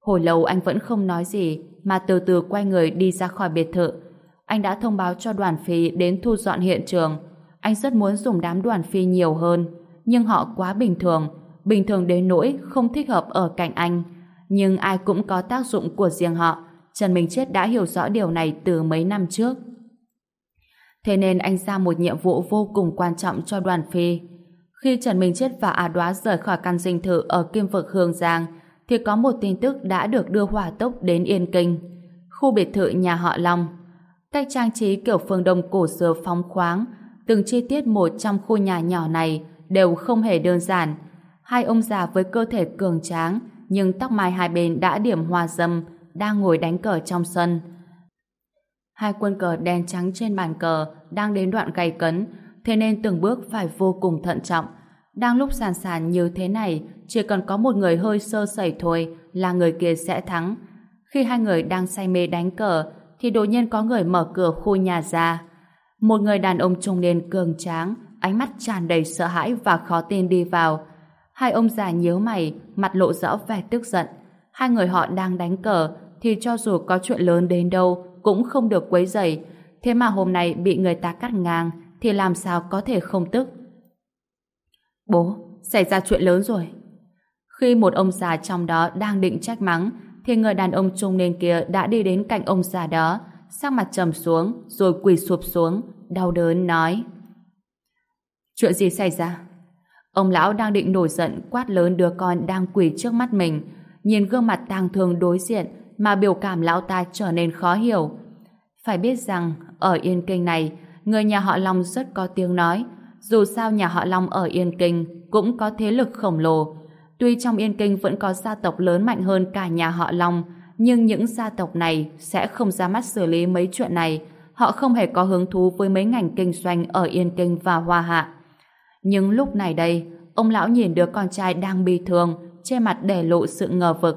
Hồi lâu anh vẫn không nói gì, mà từ từ quay người đi ra khỏi biệt thự. Anh đã thông báo cho đoàn phí đến thu dọn hiện trường. Anh rất muốn dùng đám đoàn phi nhiều hơn, nhưng họ quá bình thường, bình thường đến nỗi không thích hợp ở cạnh anh. Nhưng ai cũng có tác dụng của riêng họ. Trần Minh Chết đã hiểu rõ điều này từ mấy năm trước. Thế nên anh ra một nhiệm vụ vô cùng quan trọng cho đoàn phi. Khi Trần Minh Chết và A Đoá rời khỏi căn dinh thự ở Kim Vực Hương Giang, thì có một tin tức đã được đưa hỏa tốc đến Yên Kinh, khu biệt thự nhà họ Long. Cách trang trí kiểu phương Đông cổ xưa phóng khoáng, từng chi tiết một trong khu nhà nhỏ này đều không hề đơn giản. Hai ông già với cơ thể cường tráng, nhưng tóc mai hai bên đã điểm hoa dâm, đang ngồi đánh cờ trong sân. Hai quân cờ đen trắng trên bàn cờ đang đến đoạn gay cấn, thế nên từng bước phải vô cùng thận trọng. Đang lúc sàn sàn như thế này, chỉ cần có một người hơi sơ sẩy thôi là người kia sẽ thắng. Khi hai người đang say mê đánh cờ, thì đột nhiên có người mở cửa khu nhà ra. Một người đàn ông trung niên cường tráng, ánh mắt tràn đầy sợ hãi và khó tin đi vào. Hai ông già nhíu mày, mặt lộ rõ vẻ tức giận. Hai người họ đang đánh cờ, thì cho dù có chuyện lớn đến đâu cũng không được quấy rầy. Thế mà hôm nay bị người ta cắt ngang, thì làm sao có thể không tức. Bố, xảy ra chuyện lớn rồi. Khi một ông già trong đó đang định trách mắng, thì người đàn ông trung niên kia đã đi đến cạnh ông già đó, sắc mặt trầm xuống, rồi quỳ sụp xuống, đau đớn nói. Chuyện gì xảy ra? Ông lão đang định nổi giận quát lớn đứa con đang quỳ trước mắt mình, nhìn gương mặt tang thương đối diện mà biểu cảm lão ta trở nên khó hiểu. Phải biết rằng, ở Yên Kinh này, người nhà họ Long rất có tiếng nói, dù sao nhà họ Long ở Yên Kinh cũng có thế lực khổng lồ. Tuy trong Yên Kinh vẫn có gia tộc lớn mạnh hơn cả nhà họ Long, nhưng những gia tộc này sẽ không ra mắt xử lý mấy chuyện này. Họ không hề có hứng thú với mấy ngành kinh doanh ở Yên Kinh và Hoa Hạ. Nhưng lúc này đây, ông lão nhìn đứa con trai đang bị thương, che mặt để lộ sự ngờ vực.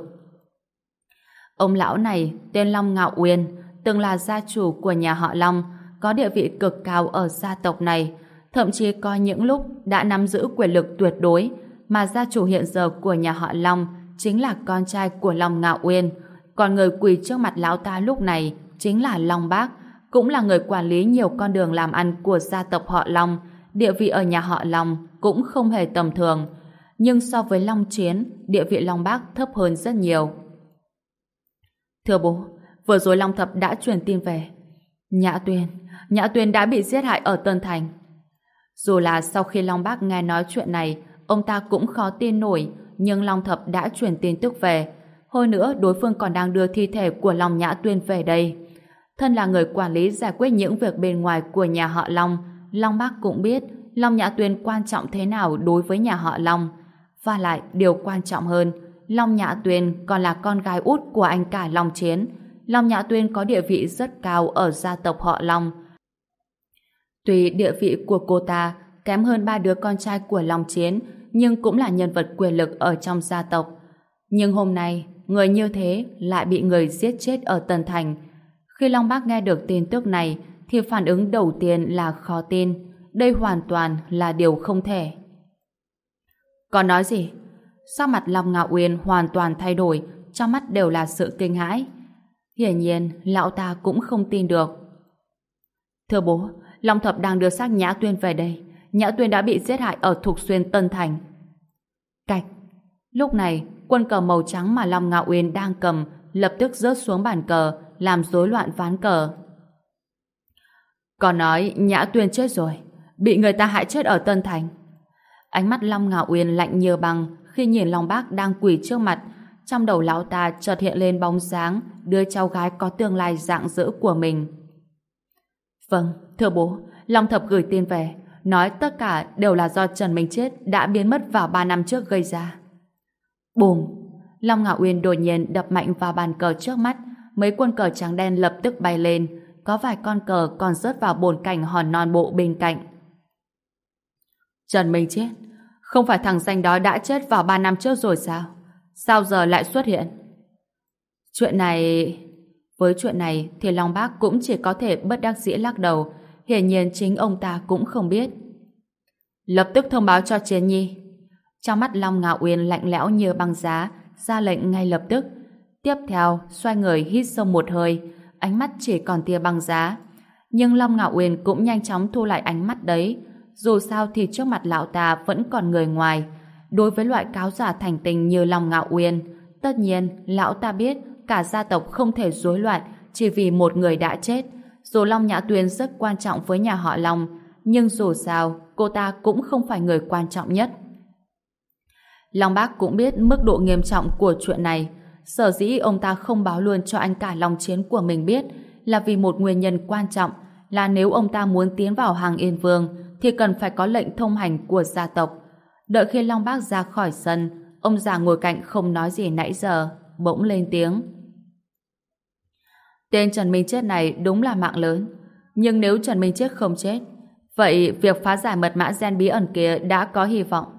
Ông lão này tên Long Ngạo Uyên, từng là gia chủ của nhà họ Long, có địa vị cực cao ở gia tộc này, thậm chí có những lúc đã nắm giữ quyền lực tuyệt đối, mà gia chủ hiện giờ của nhà họ Long chính là con trai của Long Ngạo Uyên, còn người quỳ trước mặt lão ta lúc này chính là Long Bác, cũng là người quản lý nhiều con đường làm ăn của gia tộc họ Long, địa vị ở nhà họ Long cũng không hề tầm thường. Nhưng so với Long Chiến, địa vị Long Bác thấp hơn rất nhiều. Thưa bố, vừa rồi Long Thập đã truyền tin về. Nhã Tuyên, Nhã Tuyên đã bị giết hại ở Tân Thành. Dù là sau khi Long Bác nghe nói chuyện này, ông ta cũng khó tin nổi, nhưng Long Thập đã truyền tin tức về. Hơn nữa, đối phương còn đang đưa thi thể của Long Nhã Tuyên về đây. Thân là người quản lý giải quyết những việc bên ngoài của nhà họ Long, Long Bác cũng biết Long Nhã Tuyên quan trọng thế nào đối với nhà họ Long. Và lại, điều quan trọng hơn, Long Nhã Tuyên còn là con gái út của anh cả Long Chiến. Long Nhã Tuyên có địa vị rất cao ở gia tộc họ Long. Tuy địa vị của cô ta kém hơn ba đứa con trai của Long Chiến, nhưng cũng là nhân vật quyền lực ở trong gia tộc. Nhưng hôm nay, người như thế lại bị người giết chết ở Tân Thành. Khi Long Bác nghe được tin tức này, thì phản ứng đầu tiên là khó tin. Đây hoàn toàn là điều không thể. Còn nói gì? Sắc mặt Long Ngạo Uyên hoàn toàn thay đổi, trong mắt đều là sự kinh hãi. Hiển nhiên, lão ta cũng không tin được. Thưa bố, Long Thập đang đưa xác Nhã Tuyên về đây. Nhã Tuyên đã bị giết hại ở Thục Xuyên Tân Thành. Cạch. Lúc này, quân cờ màu trắng mà Long Ngạo Uyên đang cầm lập tức rớt xuống bàn cờ, làm rối loạn ván cờ. Còn nói Nhã Tuyên chết rồi, bị người ta hại chết ở Tân Thành. Ánh mắt Long Ngạo Uyên lạnh như băng khi nhìn Long Bác đang quỳ trước mặt, trong đầu lão ta chợt hiện lên bóng dáng đứa cháu gái có tương lai dạng dỡ của mình. Vâng, thưa bố, Long Thập gửi tin về, nói tất cả đều là do Trần Minh Chết đã biến mất vào 3 năm trước gây ra. Bùm! Long Ngạo Uyên đột nhiên đập mạnh vào bàn cờ trước mắt, mấy quân cờ trắng đen lập tức bay lên, có vài con cờ còn rớt vào bồn cảnh hòn non bộ bên cạnh. Trần Minh Chết, không phải thằng danh đó đã chết vào 3 năm trước rồi sao? Sao giờ lại xuất hiện? Chuyện này... Với chuyện này thì Long Bác cũng chỉ có thể bất đắc dĩ lắc đầu. Hiển nhiên chính ông ta cũng không biết. Lập tức thông báo cho Chiến Nhi. Trong mắt Long Ngạo Uyên lạnh lẽo như băng giá, ra lệnh ngay lập tức. Tiếp theo, xoay người hít sâu một hơi, ánh mắt chỉ còn tia băng giá. Nhưng Long Ngạo Uyên cũng nhanh chóng thu lại ánh mắt đấy. Dù sao thì trước mặt lão ta vẫn còn người ngoài. Đối với loại cáo giả thành tình như Long Ngạo Uyên, tất nhiên lão ta biết cả gia tộc không thể rối loạn chỉ vì một người đã chết. Dù Long Nhã Tuyên rất quan trọng với nhà họ Long, nhưng dù sao, cô ta cũng không phải người quan trọng nhất. Long Bác cũng biết mức độ nghiêm trọng của chuyện này. Sở dĩ ông ta không báo luôn cho anh cả lòng Chiến của mình biết là vì một nguyên nhân quan trọng là nếu ông ta muốn tiến vào hàng Yên Vương thì cần phải có lệnh thông hành của gia tộc. Đợi khi Long Bác ra khỏi sân, ông già ngồi cạnh không nói gì nãy giờ, bỗng lên tiếng. Tên Trần Minh Chết này đúng là mạng lớn. Nhưng nếu Trần Minh Chết không chết, vậy việc phá giải mật mã gen bí ẩn kia đã có hy vọng.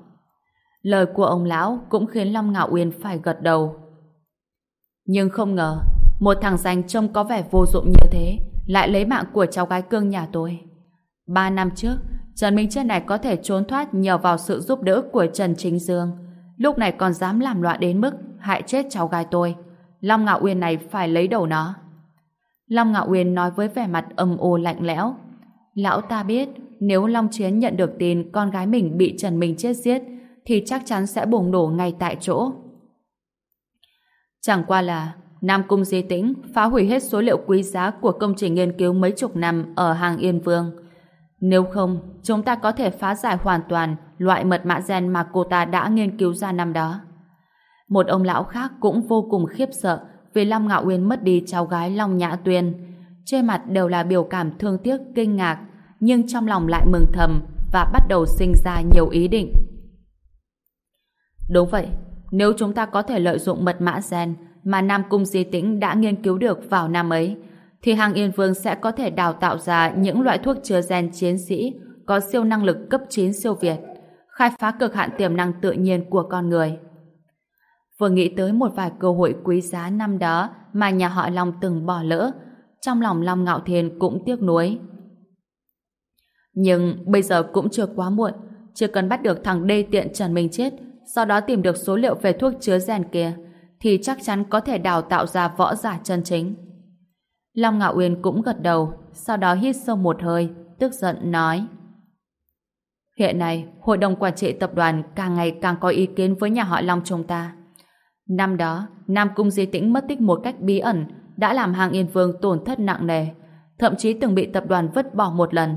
Lời của ông lão cũng khiến Long Ngạo Uyên phải gật đầu. Nhưng không ngờ, một thằng danh trông có vẻ vô dụng như thế lại lấy mạng của cháu gái cương nhà tôi. Ba năm trước, Trần Minh Chết này có thể trốn thoát nhờ vào sự giúp đỡ của Trần Chính Dương. Lúc này còn dám làm loạn đến mức hại chết cháu gái tôi. Long Ngạo Uyên này phải lấy đầu nó. Long Ngạo Uyên nói với vẻ mặt âm u lạnh lẽo. Lão ta biết, nếu Long Chiến nhận được tin con gái mình bị Trần Minh chết giết, thì chắc chắn sẽ bùng nổ ngay tại chỗ. Chẳng qua là Nam Cung Di Tĩnh phá hủy hết số liệu quý giá của công trình nghiên cứu mấy chục năm ở hàng Yên Vương. Nếu không, chúng ta có thể phá giải hoàn toàn loại mật mã gen mà cô ta đã nghiên cứu ra năm đó. Một ông lão khác cũng vô cùng khiếp sợ vì Lâm Ngạo Uyên mất đi cháu gái Long Nhã Tuyên. Trên mặt đều là biểu cảm thương tiếc, kinh ngạc, nhưng trong lòng lại mừng thầm và bắt đầu sinh ra nhiều ý định. Đúng vậy, nếu chúng ta có thể lợi dụng mật mã gen mà Nam Cung Di Tĩnh đã nghiên cứu được vào năm ấy, thì Hàng Yên Vương sẽ có thể đào tạo ra những loại thuốc chứa gen chiến sĩ có siêu năng lực cấp 9 siêu Việt, khai phá cực hạn tiềm năng tự nhiên của con người. Vừa nghĩ tới một vài cơ hội quý giá năm đó mà nhà họ Long từng bỏ lỡ, trong lòng Long Ngạo Thiên cũng tiếc nuối. Nhưng bây giờ cũng chưa quá muộn, chưa cần bắt được thằng đê tiện Trần Minh Chết, sau đó tìm được số liệu về thuốc chứa rèn kia, thì chắc chắn có thể đào tạo ra võ giả chân chính. Long Ngạo Uyên cũng gật đầu, sau đó hít sâu một hơi, tức giận nói. Hiện nay, Hội đồng Quản trị Tập đoàn càng ngày càng có ý kiến với nhà họ Long chúng ta. Năm đó, Nam Cung Di Tĩnh mất tích một cách bí ẩn đã làm hàng Yên Vương tổn thất nặng nề, thậm chí từng bị tập đoàn vứt bỏ một lần.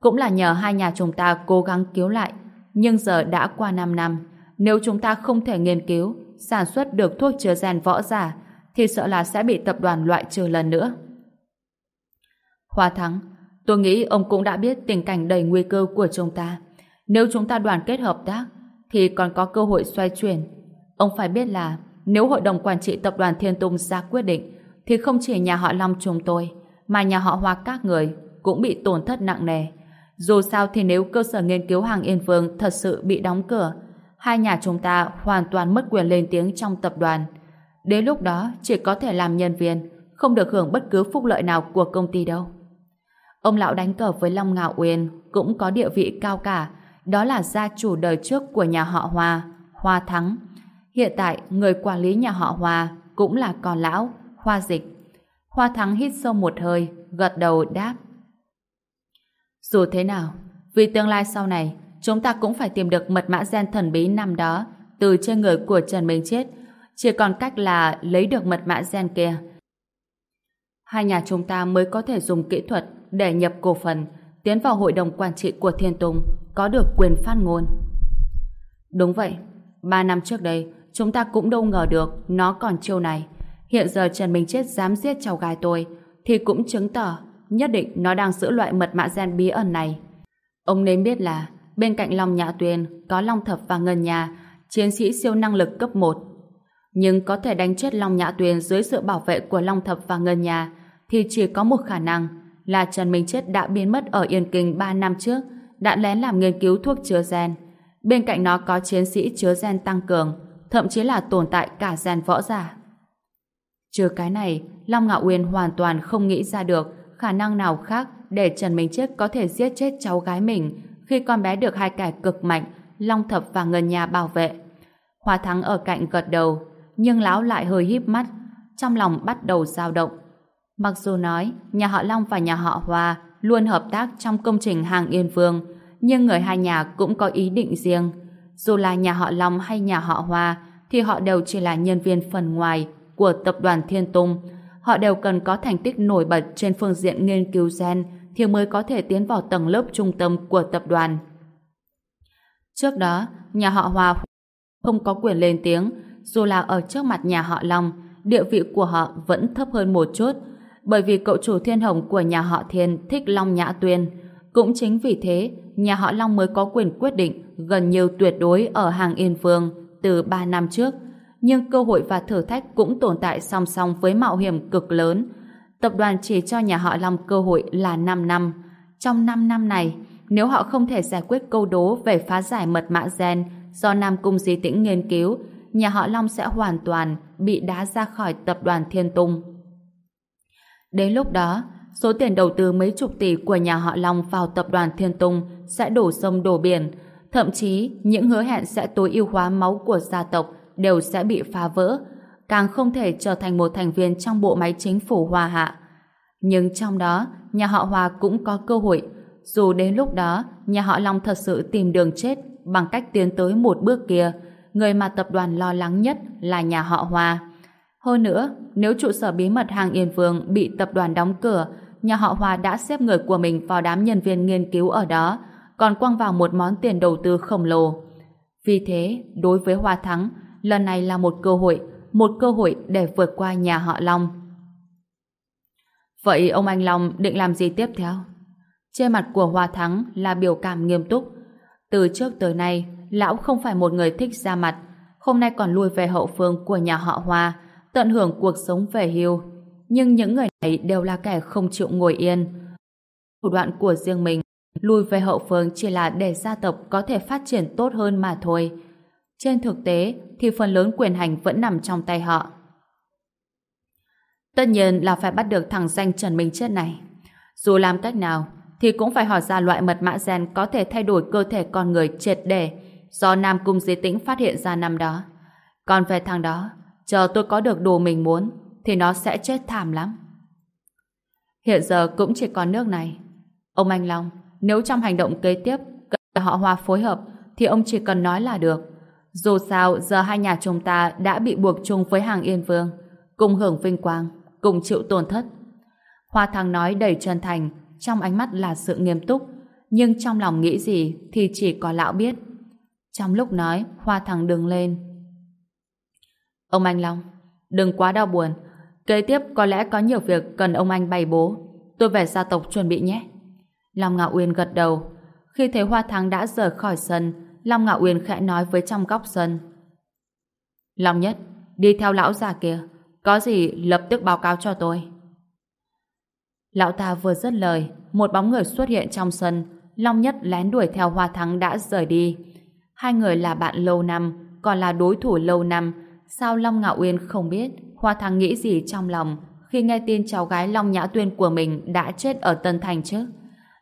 Cũng là nhờ hai nhà chúng ta cố gắng cứu lại, nhưng giờ đã qua 5 năm, nếu chúng ta không thể nghiên cứu, sản xuất được thuốc chứa gen võ giả, thì sợ là sẽ bị tập đoàn loại trừ lần nữa. Hoa Thắng, tôi nghĩ ông cũng đã biết tình cảnh đầy nguy cơ của chúng ta. Nếu chúng ta đoàn kết hợp tác, thì còn có cơ hội xoay chuyển. Ông phải biết là nếu Hội đồng Quản trị Tập đoàn Thiên Tùng ra quyết định, thì không chỉ nhà họ Long chúng tôi, mà nhà họ Hoa các người cũng bị tổn thất nặng nề. Dù sao thì nếu cơ sở nghiên cứu hàng Yên Vương thật sự bị đóng cửa, hai nhà chúng ta hoàn toàn mất quyền lên tiếng trong tập đoàn. Đến lúc đó chỉ có thể làm nhân viên, không được hưởng bất cứ phúc lợi nào của công ty đâu. Ông lão đánh cờ với Long Ngạo Uyên cũng có địa vị cao cả, đó là gia chủ đời trước của nhà họ Hoa, Hoa Thắng. Hiện tại, người quản lý nhà họ Hoa cũng là con lão, Hoa Dịch. Hoa Thắng hít sâu một hơi, gật đầu đáp. Dù thế nào, vì tương lai sau này, chúng ta cũng phải tìm được mật mã gen thần bí năm đó từ trên người của Trần Minh Chết. Chỉ còn cách là lấy được mật mã gen kia. Hai nhà chúng ta mới có thể dùng kỹ thuật để nhập cổ phần, tiến vào hội đồng quản trị của Thiên Tùng, có được quyền phát ngôn. Đúng vậy, ba năm trước đây, chúng ta cũng đâu ngờ được nó còn chiêu này. Hiện giờ Trần Minh Chết dám giết cháu gái tôi, thì cũng chứng tỏ nhất định nó đang giữ loại mật mã gen bí ẩn này. Ông nên biết là bên cạnh Long Nhã Tuyền có Long Thập và Ngân Nhà, chiến sĩ siêu năng lực cấp 1. Nhưng có thể đánh chết Long Nhã Tuyền dưới sự bảo vệ của Long Thập và Ngân Nhà thì chỉ có một khả năng là Trần Minh Chết đã biến mất ở Yên Kinh 3 năm trước, đã lén làm nghiên cứu thuốc chứa gen. Bên cạnh nó có chiến sĩ chứa gen tăng cường, thậm chí là tồn tại cả gen võ giả. Trừ cái này, Long Ngạo Uyên hoàn toàn không nghĩ ra được khả năng nào khác để Trần Minh Chết có thể giết chết cháu gái mình khi con bé được hai kẻ cực mạnh, Long Thập và Ngân Nhà bảo vệ. Hoa Thắng ở cạnh gật đầu, nhưng lão lại hơi híp mắt, trong lòng bắt đầu dao động. Mặc dù nói nhà họ Long và nhà họ Hoa luôn hợp tác trong công trình hàng Yên Vương, nhưng người hai nhà cũng có ý định riêng. Dù là nhà họ Long hay nhà họ Hoa, thì họ đều chỉ là nhân viên phần ngoài của tập đoàn Thiên Tung. Họ đều cần có thành tích nổi bật trên phương diện nghiên cứu gen thì mới có thể tiến vào tầng lớp trung tâm của tập đoàn. Trước đó, nhà họ Hoa không có quyền lên tiếng, dù là ở trước mặt nhà họ Long, địa vị của họ vẫn thấp hơn một chút, bởi vì cậu chủ thiên hồng của nhà họ Thiên thích Long Nhã Tuyên. Cũng chính vì thế, nhà họ Long mới có quyền quyết định gần như tuyệt đối ở hàng Yên Phương từ 3 năm trước. Nhưng cơ hội và thử thách cũng tồn tại song song với mạo hiểm cực lớn. Tập đoàn chỉ cho nhà họ Long cơ hội là 5 năm. Trong 5 năm này, nếu họ không thể giải quyết câu đố về phá giải mật mã gen do Nam Cung Di Tĩnh nghiên cứu, nhà họ Long sẽ hoàn toàn bị đá ra khỏi tập đoàn Thiên Tung. Đến lúc đó, số tiền đầu tư mấy chục tỷ của nhà họ Long vào tập đoàn Thiên Tung sẽ đổ sông đổ biển. Thậm chí, những hứa hẹn sẽ tối ưu hóa máu của gia tộc đều sẽ bị phá vỡ, càng không thể trở thành một thành viên trong bộ máy chính phủ hòa Hạ. Nhưng trong đó, nhà họ hòa cũng có cơ hội. Dù đến lúc đó, nhà họ Long thật sự tìm đường chết bằng cách tiến tới một bước kia, người mà tập đoàn lo lắng nhất là nhà họ hòa. Hơn nữa, nếu trụ sở bí mật hàng Yên Vương bị tập đoàn đóng cửa, nhà họ hòa đã xếp người của mình vào đám nhân viên nghiên cứu ở đó, còn quăng vào một món tiền đầu tư khổng lồ. Vì thế, đối với Hoa Thắng, lần này là một cơ hội, một cơ hội để vượt qua nhà họ Long. Vậy ông anh Long định làm gì tiếp theo? Trên mặt của Hoa Thắng là biểu cảm nghiêm túc. Từ trước tới nay, lão không phải một người thích ra mặt, hôm nay còn lui về hậu phương của nhà họ Hoa, tận hưởng cuộc sống về hưu. Nhưng những người này đều là kẻ không chịu ngồi yên. Thủ đoạn của riêng mình, lui về hậu phương chỉ là để gia tộc có thể phát triển tốt hơn mà thôi. Trên thực tế, thì phần lớn quyền hành vẫn nằm trong tay họ. Tất nhiên là phải bắt được thằng danh Trần Minh Chết này. Dù làm cách nào, thì cũng phải hỏi ra loại mật mã gen có thể thay đổi cơ thể con người triệt để do Nam Cung Di Tĩnh phát hiện ra năm đó. Còn về thằng đó, chờ tôi có được đồ mình muốn, thì nó sẽ chết thảm lắm. Hiện giờ cũng chỉ còn nước này. Ông Anh Long, nếu trong hành động kế tiếp cần họ hòa phối hợp, thì ông chỉ cần nói là được. Dù sao, giờ hai nhà chúng ta đã bị buộc chung với hàng Yên Vương, cùng hưởng vinh quang, cùng chịu tổn thất. Hoa Thăng nói đầy chân thành, trong ánh mắt là sự nghiêm túc, nhưng trong lòng nghĩ gì thì chỉ có lão biết. Trong lúc nói, Hoa Thăng đứng lên. Ông Anh Long, đừng quá đau buồn. Kế tiếp có lẽ có nhiều việc cần ông anh bày bố. Tôi về gia tộc chuẩn bị nhé. Long Ngạo Uyên gật đầu. Khi thấy Hoa thăng đã rời khỏi sân, Long Ngạo Uyên khẽ nói với trong góc sân. Long Nhất, đi theo lão già kia. Có gì lập tức báo cáo cho tôi. Lão ta vừa dứt lời, một bóng người xuất hiện trong sân. Long Nhất lén đuổi theo Hoa Thắng đã rời đi. Hai người là bạn lâu năm, còn là đối thủ lâu năm. Sao Long Ngạo Uyên không biết Hoa Thắng nghĩ gì trong lòng khi nghe tin cháu gái Long Nhã Tuyên của mình đã chết ở Tân Thành chứ?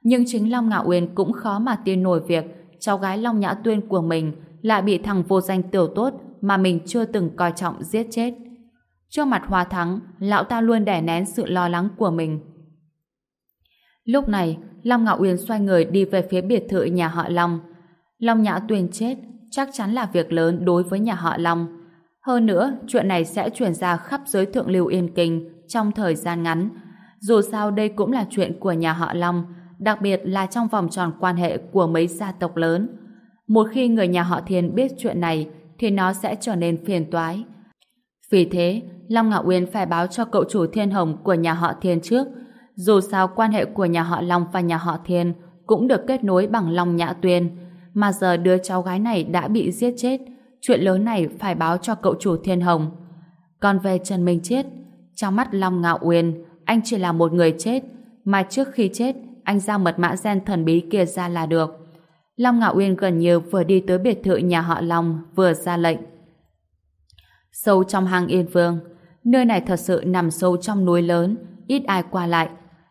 Nhưng chính Long Ngạo Uyên cũng khó mà tin nổi việc cháu gái Long Nhã Tuyên của mình lại bị thằng vô danh tiểu tốt mà mình chưa từng coi trọng giết chết. Trước mặt Hoa Thắng, lão ta luôn đè nén sự lo lắng của mình. Lúc này, Long Ngạo Uyên xoay người đi về phía biệt thự nhà họ Long. Long Nhã Tuyên chết chắc chắn là việc lớn đối với nhà họ Long. Hơn nữa, chuyện này sẽ truyền ra khắp giới thượng lưu Yên Kinh trong thời gian ngắn. Dù sao đây cũng là chuyện của nhà họ Long, đặc biệt là trong vòng tròn quan hệ của mấy gia tộc lớn. Một khi người nhà họ Thiên biết chuyện này, thì nó sẽ trở nên phiền toái. Vì thế, Long Ngạo Uyên phải báo cho cậu chủ Thiên Hồng của nhà họ Thiên trước. Dù sao quan hệ của nhà họ Long và nhà họ Thiên cũng được kết nối bằng Long Nhã Tuyên, mà giờ đứa cháu gái này đã bị giết chết, chuyện lớn này phải báo cho cậu chủ Thiên Hồng. Còn về Trần Minh Chết, trong mắt Long Ngạo Uyên, anh chỉ là một người chết, mà trước khi chết, anh giao mật mã gen thần bí kia ra là được. Long Ngạo Uyên gần như vừa đi tới biệt thự nhà họ Long, vừa ra lệnh. Sâu trong hang Yên Vương, nơi này thật sự nằm sâu trong núi lớn, ít ai qua lại.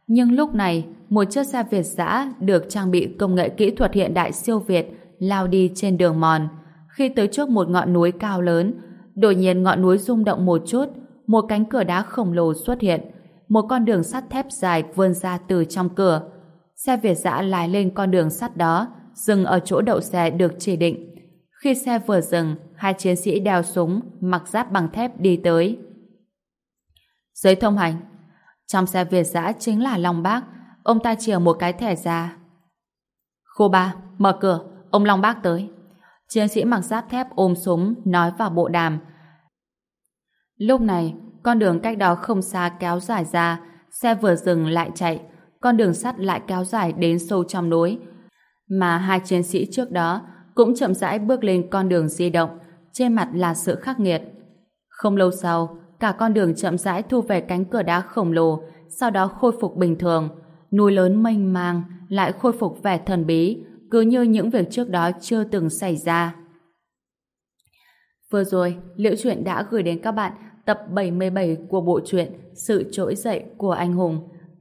Nhưng lúc này, một chiếc xe Việt giã được trang bị công nghệ kỹ thuật hiện đại siêu Việt lao đi trên đường mòn. Khi tới trước một ngọn núi cao lớn, đột nhiên ngọn núi rung động một chút, một cánh cửa đá khổng lồ xuất hiện, một con đường sắt thép dài vươn ra từ trong cửa. Xe Việt dã lái lên con đường sắt đó, dừng ở chỗ đậu xe được chỉ định. Khi xe vừa dừng, hai chiến sĩ đeo súng, mặc giáp bằng thép đi tới. Giấy thông hành. Trong xe Việt dã chính là Long Bác, ông ta chìa một cái thẻ ra. Khu ba, mở cửa, ông Long Bác tới. Chiến sĩ mặc giáp thép ôm súng, nói vào bộ đàm. Lúc này, con đường cách đó không xa kéo dài ra, xe vừa dừng lại chạy, con đường sắt lại kéo dài đến sâu trong núi. Mà hai chiến sĩ trước đó cũng chậm rãi bước lên con đường di động, trên mặt là sự khắc nghiệt. Không lâu sau, cả con đường chậm rãi thu về cánh cửa đá khổng lồ, sau đó khôi phục bình thường. Núi lớn mênh mang lại khôi phục vẻ thần bí, cứ như những việc trước đó chưa từng xảy ra. Vừa rồi, Liễu Chuyện đã gửi đến các bạn tập 77 của bộ truyện Sự Trỗi Dậy của Anh Hùng.